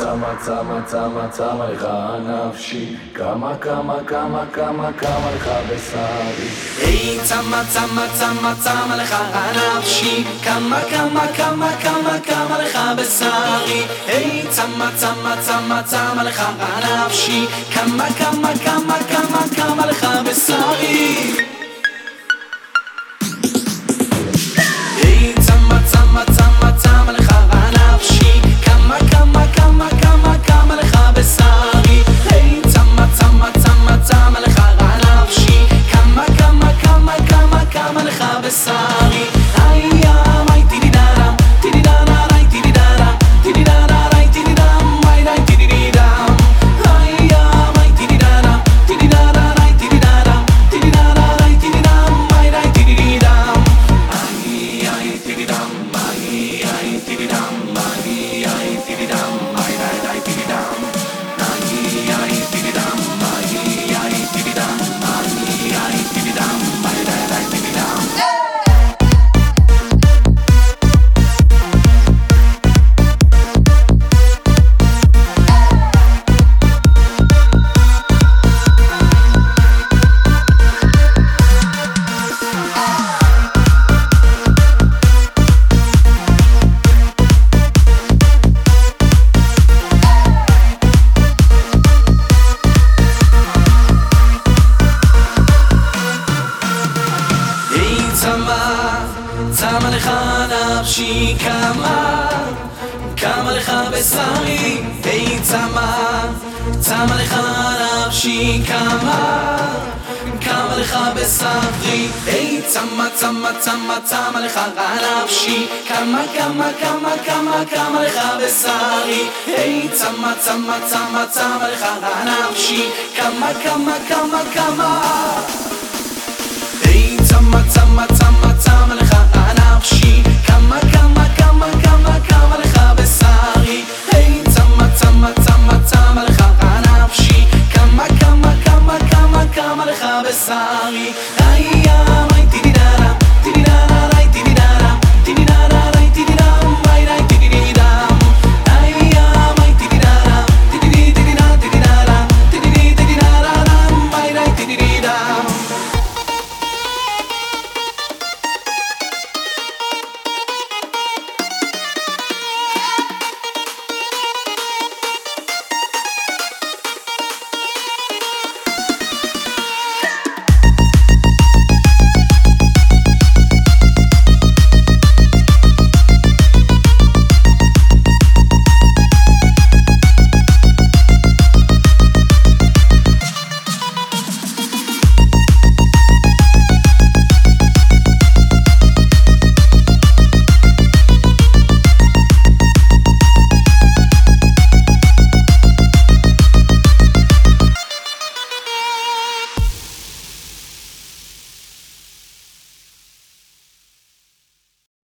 צמה צמה צמה צמה לך נפשי כמה כמה כמה כמה כמה לך בשרי היי צמה צמה צמה צמה לך נפשי כמה כמה כמה כמה כמה לך בשרי היי צמה צמה צמה צמה לך נפשי כמה כמה כמה כמה כמה לך בשרי the sun. נפשי כמה, כמה לך בשרי, היי צמה, צמה לך נפשי כמה, כמה לך בשרי, היי צמה, צמה, צמה, צמה לך נפשי, כמה, כמה, כמה, כמה, כמה לך בשרי, היי צמה, צמה, צמה, צמה לך נפשי, כמה, כמה, כמה, כמה. היי צמה, צמה, צמה, צמא צמא צמא לך הנפשי. כמה כמה כמה כמה כמה לך בשרי. איי